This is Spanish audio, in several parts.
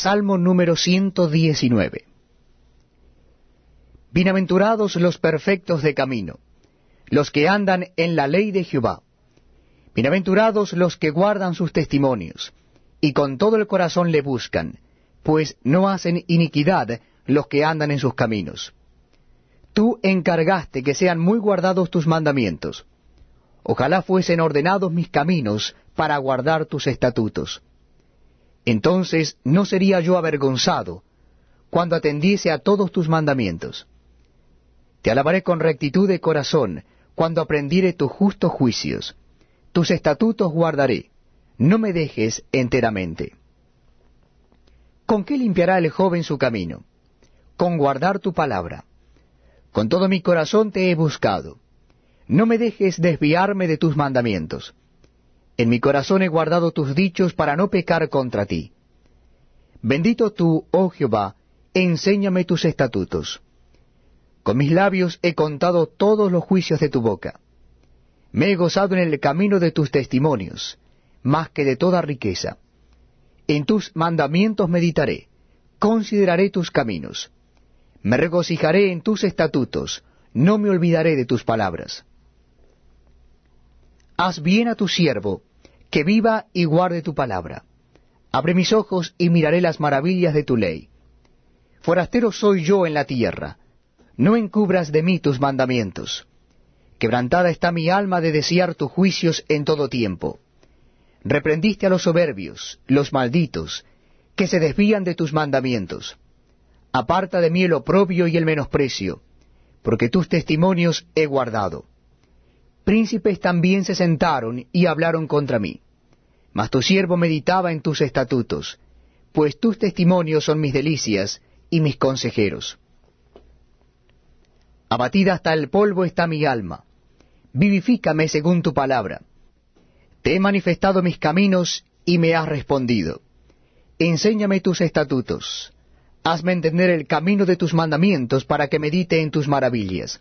Salmo número 119. Bienaventurados los perfectos de camino, los que andan en la ley de Jehová. Bienaventurados los que guardan sus testimonios, y con todo el corazón le buscan, pues no hacen iniquidad los que andan en sus caminos. Tú encargaste que sean muy guardados tus mandamientos. Ojalá fuesen ordenados mis caminos para guardar tus estatutos. Entonces no sería yo avergonzado cuando atendiese a todos tus mandamientos. Te alabaré con rectitud de corazón cuando aprendiere tus justos juicios. Tus estatutos guardaré, no me dejes enteramente. ¿Con qué limpiará el joven su camino? Con guardar tu palabra. Con todo mi corazón te he buscado. No me dejes desviarme de tus mandamientos. En mi corazón he guardado tus dichos para no pecar contra ti. Bendito tú, oh Jehová, enséñame tus estatutos. Con mis labios he contado todos los juicios de tu boca. Me he gozado en el camino de tus testimonios, más que de toda riqueza. En tus mandamientos meditaré, consideraré tus caminos. Me regocijaré en tus estatutos, no me olvidaré de tus palabras. Haz bien a tu siervo, que viva y guarde tu palabra. Abre mis ojos y miraré las maravillas de tu ley. Forastero soy yo en la tierra, no encubras de mí tus mandamientos. Quebrantada está mi alma de desear tus juicios en todo tiempo. Reprendiste a los soberbios, los malditos, que se desvían de tus mandamientos. Aparta de mí el oprobio y el menosprecio, porque tus testimonios he guardado. Príncipes también se sentaron y hablaron contra mí. Mas tu siervo meditaba en tus estatutos, pues tus testimonios son mis delicias y mis consejeros. Abatida hasta el polvo está mi alma. Vivifícame según tu palabra. Te he manifestado mis caminos y me has respondido. Enséñame tus estatutos. Hazme entender el camino de tus mandamientos para que medite en tus maravillas.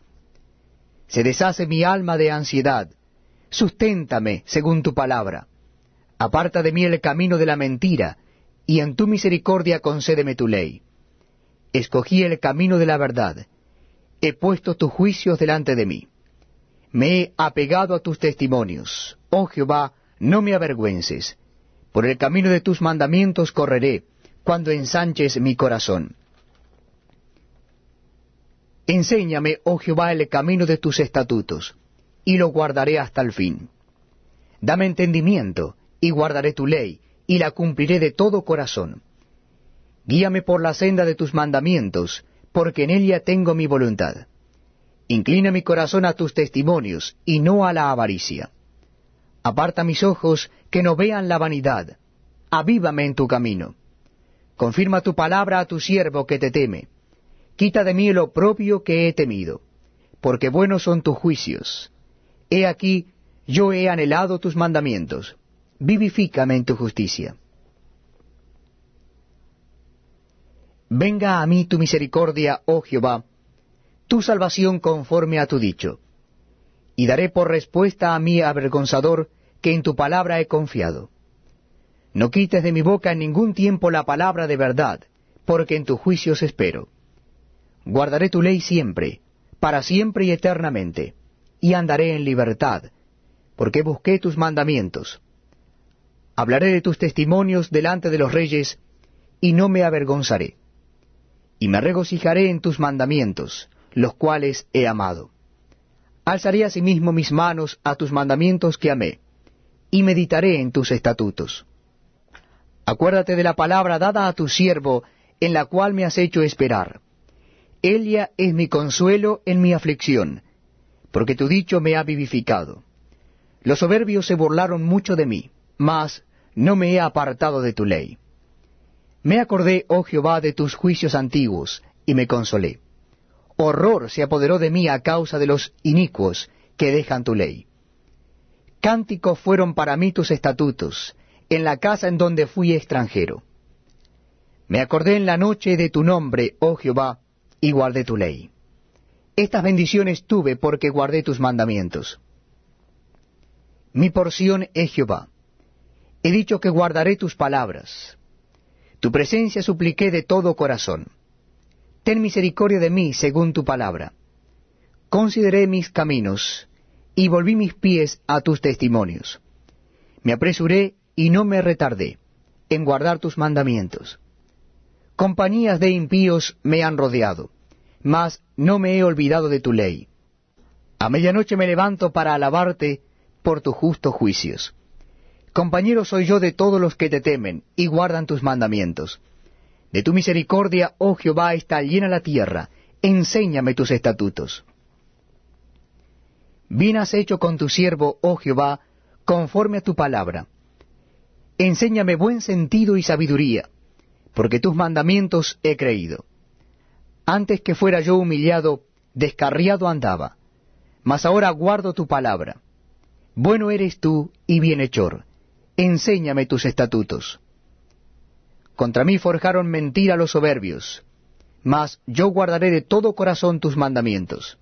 Se deshace mi alma de ansiedad. Susténtame según tu palabra. Aparta de mí el camino de la mentira, y en tu misericordia concédeme tu ley. Escogí el camino de la verdad. He puesto tus juicios delante de mí. Me he apegado a tus testimonios. Oh Jehová, no me avergüences. Por el camino de tus mandamientos correré, cuando ensanches mi corazón. Enséñame, oh Jehová, el camino de tus estatutos, y lo guardaré hasta el fin. Dame entendimiento, y guardaré tu ley, y la cumpliré de todo corazón. Guíame por la senda de tus mandamientos, porque en ella tengo mi voluntad. Inclina mi corazón a tus testimonios, y no a la avaricia. Aparta mis ojos, que no vean la vanidad. Avívame en tu camino. Confirma tu palabra a tu siervo que te teme. Quita de mí lo propio que he temido, porque buenos son tus juicios. He aquí, yo he anhelado tus mandamientos vivifícame en tu justicia. Venga a mí tu misericordia, oh Jehová, tu salvación conforme a tu dicho, y daré por respuesta a mi avergonzador que en tu palabra he confiado. No quites de mi boca en ningún tiempo la palabra de verdad, porque en tus juicios espero. Guardaré tu ley siempre, para siempre y eternamente, y andaré en libertad, porque busqué tus mandamientos. Hablaré de tus testimonios delante de los reyes, y no me avergonzaré. Y me regocijaré en tus mandamientos, los cuales he amado. Alzaré asimismo mis manos a tus mandamientos que amé, y meditaré en tus estatutos. Acuérdate de la palabra dada a tu siervo, en la cual me has hecho esperar. Ella es mi consuelo en mi aflicción, porque tu dicho me ha vivificado. Los soberbios se burlaron mucho de mí, mas no me he apartado de tu ley. Me acordé, oh Jehová, de tus juicios antiguos, y me consolé. Horror se apoderó de mí a causa de los inicuos que dejan tu ley. Cánticos fueron para mí tus estatutos, en la casa en donde fui extranjero. Me acordé en la noche de tu nombre, oh Jehová, y guardé tu ley. Estas bendiciones tuve porque guardé tus mandamientos. Mi porción es Jehová He dicho que guardaré tus palabras. Tu presencia supliqué de todo corazón. Ten misericordia de mí según tu palabra. Consideré mis caminos, y volví mis pies a tus testimonios. Me apresuré y no me retardé en guardar tus mandamientos. Compañías de impíos me han rodeado, mas no me he olvidado de tu ley. A medianoche me levanto para alabarte por tus justos juicios. Compañero soy yo de todos los que te temen y guardan tus mandamientos. De tu misericordia, oh Jehová, está llena la tierra, enséñame tus estatutos. Bien has hecho con tu siervo, oh Jehová, conforme a tu palabra. Enséñame buen sentido y sabiduría, porque tus mandamientos he creído. Antes que fuera yo humillado, descarriado andaba, mas ahora guardo tu palabra. Bueno eres tú y bienhechor enséñame tus estatutos. Contra mí forjaron mentira los soberbios, mas yo guardaré de todo corazón tus mandamientos.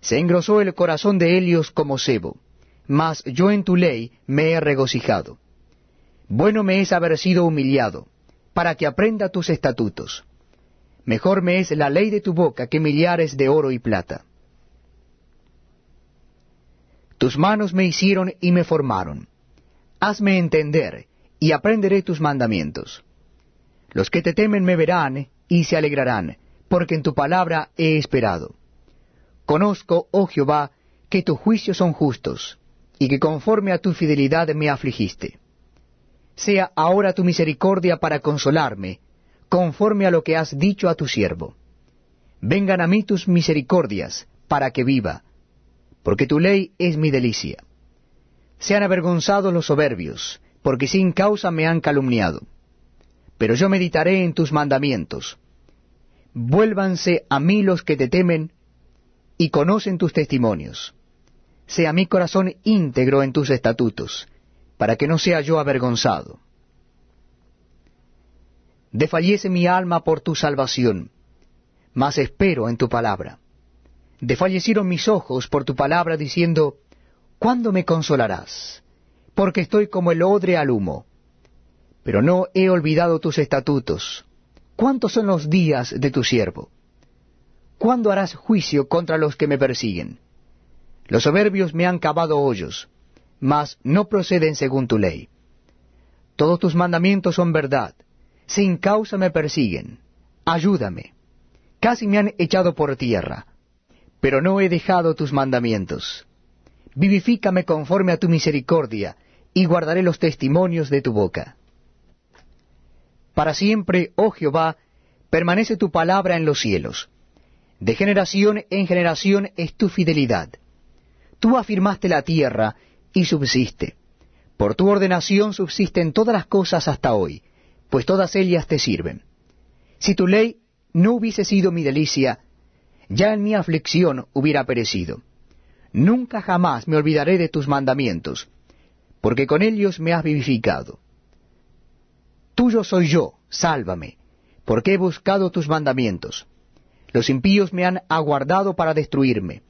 Se engrosó el corazón de Helios como cebo, mas yo en tu ley me he regocijado. Bueno me es haber sido humillado, para que aprenda tus estatutos. Mejor me es la ley de tu boca que millares de oro y plata. Tus manos me hicieron y me formaron hazme entender, y aprenderé tus mandamientos. Los que te temen me verán y se alegrarán, porque en tu palabra he esperado. Conozco, oh Jehová, que tus juicios son justos, y que conforme a tu fidelidad me afligiste. Sea ahora tu misericordia para consolarme, conforme a lo que has dicho a tu siervo. Vengan a mí tus misericordias, para que viva, porque tu ley es mi delicia. Sean avergonzados los soberbios, porque sin causa me han calumniado. Pero yo meditaré en tus mandamientos. Vuélvanse a mí los que te temen y conocen tus testimonios. Sea mi corazón íntegro en tus estatutos, para que no sea yo avergonzado. Desfallece mi alma por tu salvación, mas espero en tu palabra. Desfallecieron mis ojos por tu palabra, diciendo, ¿cuándo me consolarás? Porque estoy como el odre al humo. Pero no he olvidado tus estatutos. ¿Cuántos son los días de tu siervo? ¿Cuándo harás juicio contra los que me persiguen? Los soberbios me han cavado hoyos, mas no proceden según tu ley. Todos tus mandamientos son verdad, sin causa me persiguen. Ayúdame. Casi me han echado por tierra, pero no he dejado tus mandamientos vivifícame conforme a tu misericordia, y guardaré los testimonios de tu boca. Para siempre, oh Jehová, permanece tu palabra en los cielos. De generación en generación es tu fidelidad. Tú afirmaste la tierra y subsiste. Por tu ordenación subsisten todas las cosas hasta hoy, pues todas ellas te sirven. Si tu ley no hubiese sido mi delicia, ya en mi aflicción hubiera perecido. Nunca jamás me olvidaré de tus mandamientos, porque con ellos me has vivificado. Tuyo soy yo, sálvame, porque he buscado tus mandamientos. Los impíos me han aguardado para destruirme,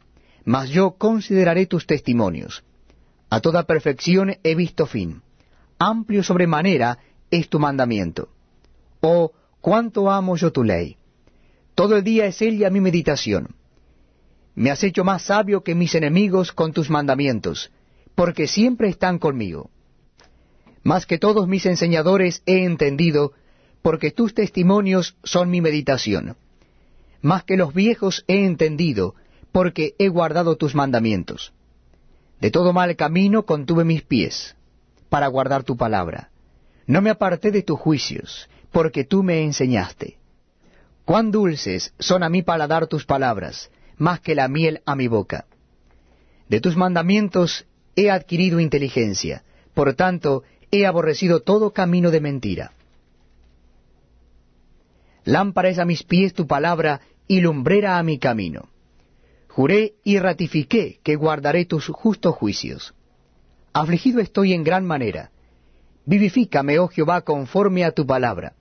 mas yo consideraré tus testimonios. A toda perfección he visto fin. Amplio sobremanera es tu mandamiento. Oh, cuánto amo yo tu ley. Todo el día es ella mi meditación. Me has hecho más sabio que mis enemigos con tus mandamientos, porque siempre están conmigo. Más que todos mis enseñadores he entendido, porque tus testimonios son mi meditación. Más que los viejos he entendido, porque he guardado tus mandamientos. De todo mal camino contuve mis pies, para guardar tu palabra. No me aparté de tus juicios, porque tú me enseñaste. Cuán dulces son a mí paladar tus palabras, más que la miel a mi boca. De tus mandamientos he adquirido inteligencia, por tanto he aborrecido todo camino de mentira. Lámpara es a mis pies tu palabra y lumbrera a mi camino. Juré y ratifiqué que guardaré tus justos juicios. Afligido estoy en gran manera. Vivifícame, oh Jehová, conforme a tu palabra.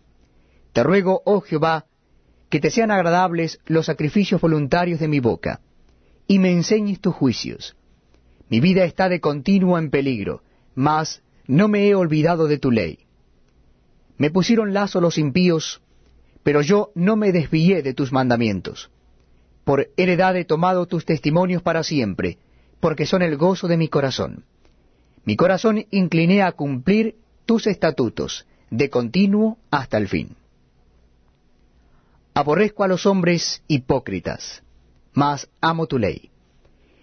Te ruego, oh Jehová, que te sean agradables los sacrificios voluntarios de mi boca, y me enseñes tus juicios. Mi vida está de continuo en peligro, mas no me he olvidado de tu ley. Me pusieron lazo los impíos, pero yo no me desvié de tus mandamientos. Por heredad he tomado tus testimonios para siempre, porque son el gozo de mi corazón. Mi corazón incliné a cumplir tus estatutos, de continuo hasta el fin. Aborrezco a los hombres hipócritas, mas amo tu ley.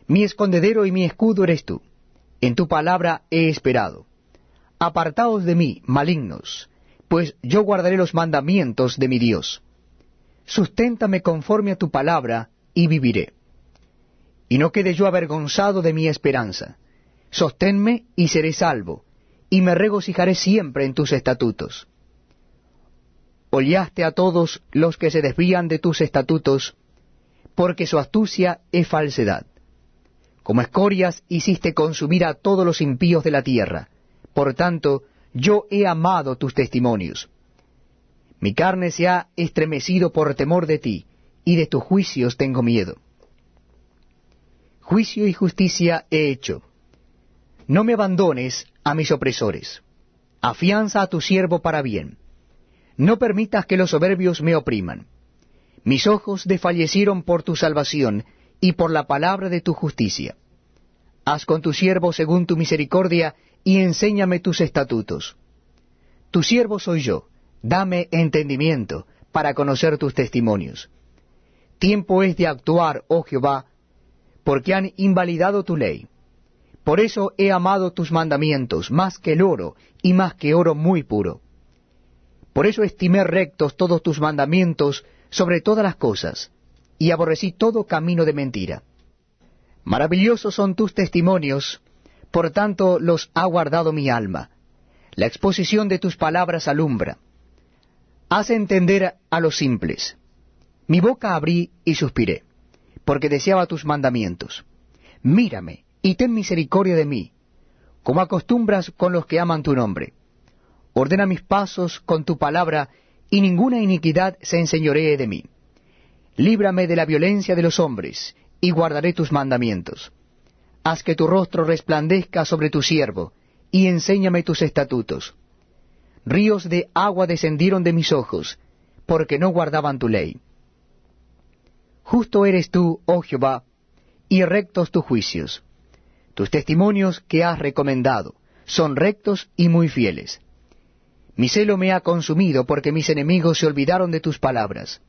Mi escondedero y mi escudo eres tú. En tu palabra he esperado. Apartaos de mí, malignos, pues yo guardaré los mandamientos de mi Dios. Susténtame conforme a tu palabra, y viviré. Y no quede yo avergonzado de mi esperanza. Sosténme y seré salvo, y me regocijaré siempre en tus estatutos. Hollaste a todos los que se desvían de tus estatutos, porque su astucia es falsedad. Como escorias hiciste consumir a todos los impíos de la tierra. Por tanto, yo he amado tus testimonios. Mi carne se ha estremecido por temor de ti, y de tus juicios tengo miedo. Juicio y justicia he hecho. No me abandones a mis opresores. Afianza a tu siervo para bien. No permitas que los soberbios me opriman. Mis ojos desfallecieron por tu salvación y por la palabra de tu justicia. Haz con tu siervo según tu misericordia y enséñame tus estatutos. Tu siervo soy yo, dame entendimiento para conocer tus testimonios. Tiempo es de actuar, oh Jehová, porque han invalidado tu ley. Por eso he amado tus mandamientos más que el oro y más que oro muy puro. Por eso estimé rectos todos tus mandamientos sobre todas las cosas, y aborrecí todo camino de mentira. Maravillosos son tus testimonios, por tanto los ha guardado mi alma. La exposición de tus palabras alumbra. Haz entender a los simples. Mi boca abrí y suspiré, porque deseaba tus mandamientos. Mírame y ten misericordia de mí, como acostumbras con los que aman tu nombre. Ordena mis pasos con tu palabra, y ninguna iniquidad se enseñoree de mí. Líbrame de la violencia de los hombres, y guardaré tus mandamientos. Haz que tu rostro resplandezca sobre tu siervo, y enséñame tus estatutos. Ríos de agua descendieron de mis ojos, porque no guardaban tu ley. Justo eres tú, oh Jehová, y rectos tus juicios. Tus testimonios que has recomendado son rectos y muy fieles. Mi celo me ha consumido porque mis enemigos se olvidaron de tus palabras.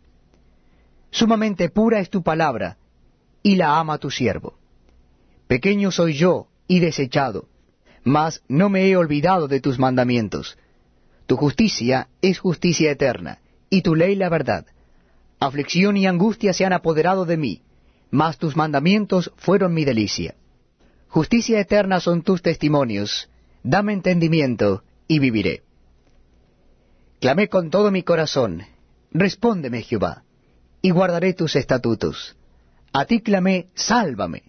Sumamente pura es tu palabra, y la ama tu siervo. Pequeño soy yo y desechado, mas no me he olvidado de tus mandamientos. Tu justicia es justicia eterna, y tu ley la verdad. Aflicción y angustia se han apoderado de mí, mas tus mandamientos fueron mi delicia. Justicia eterna son tus testimonios, dame entendimiento, y viviré. Clamé con todo mi corazón, respóndeme Jehová, y guardaré tus estatutos. A ti clamé, sálvame,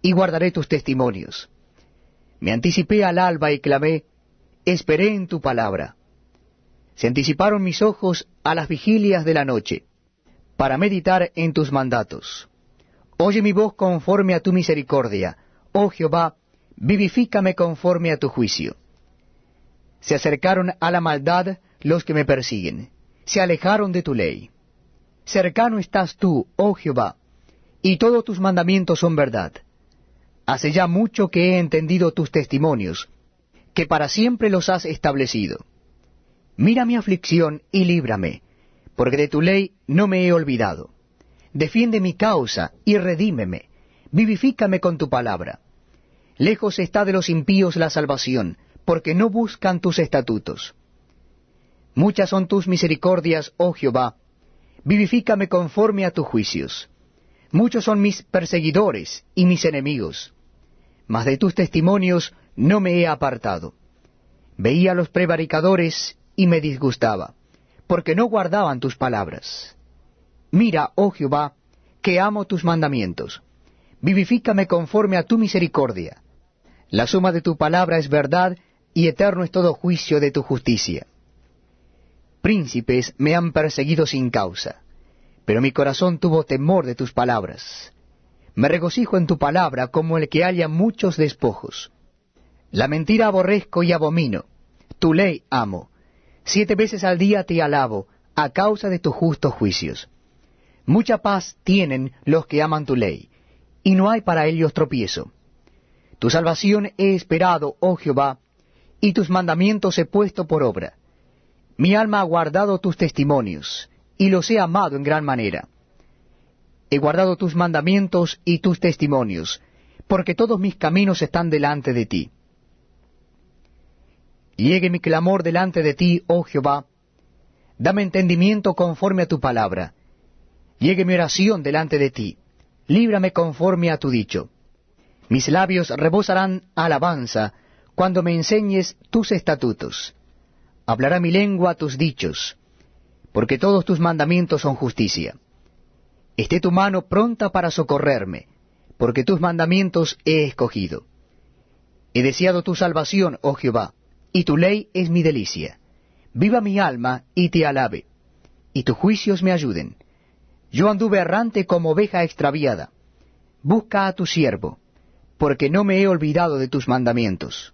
y guardaré tus testimonios. Me anticipé al alba y clamé, esperé en tu palabra. Se anticiparon mis ojos a las vigilias de la noche, para meditar en tus mandatos. Oye mi voz conforme a tu misericordia, Oh Jehová, vivifícame conforme a tu juicio. Se acercaron a la maldad los que me persiguen, se alejaron de tu ley. Cercano estás tú, oh Jehová, y todos tus mandamientos son verdad. Hace ya mucho que he entendido tus testimonios, que para siempre los has establecido. Mira mi aflicción y líbrame, porque de tu ley no me he olvidado. Defiende mi causa y redímeme, vivifícame con tu palabra. Lejos está de los impíos la salvación, porque no buscan tus estatutos. Muchas son tus misericordias, oh Jehová, vivifícame conforme a tus juicios. Muchos son mis perseguidores y mis enemigos, mas de tus testimonios no me he apartado. Veía a los prevaricadores y me disgustaba, porque no guardaban tus palabras. Mira, oh Jehová, que amo tus mandamientos. Vivifícame conforme a tu misericordia. La suma de tu palabra es verdad, y eterno es todo juicio de tu justicia. Príncipes me han perseguido sin causa, pero mi corazón tuvo temor de tus palabras. Me regocijo en tu palabra como el que haya muchos despojos. La mentira aborrezco y abomino, tu ley amo. Siete veces al día te alabo, a causa de tus justos juicios. Mucha paz tienen los que aman tu ley, y no hay para ellos tropiezo. Tu salvación he esperado, oh Jehová, y tus mandamientos he puesto por obra. Mi alma ha guardado tus testimonios, y los he amado en gran manera. He guardado tus mandamientos y tus testimonios, porque todos mis caminos están delante de ti. Llegue mi clamor delante de ti, oh Jehová, dame entendimiento conforme a tu palabra. Llegue mi oración delante de ti, líbrame conforme a tu dicho. Mis labios rebosarán alabanza cuando me enseñes tus estatutos. Hablará mi lengua tus dichos, porque todos tus mandamientos son justicia. Esté tu mano pronta para socorrerme, porque tus mandamientos he escogido. He deseado tu salvación, oh Jehová, y tu ley es mi delicia. Viva mi alma y te alabe, y tus juicios me ayuden. Yo anduve errante como oveja extraviada. Busca a tu siervo, porque no me he olvidado de tus mandamientos.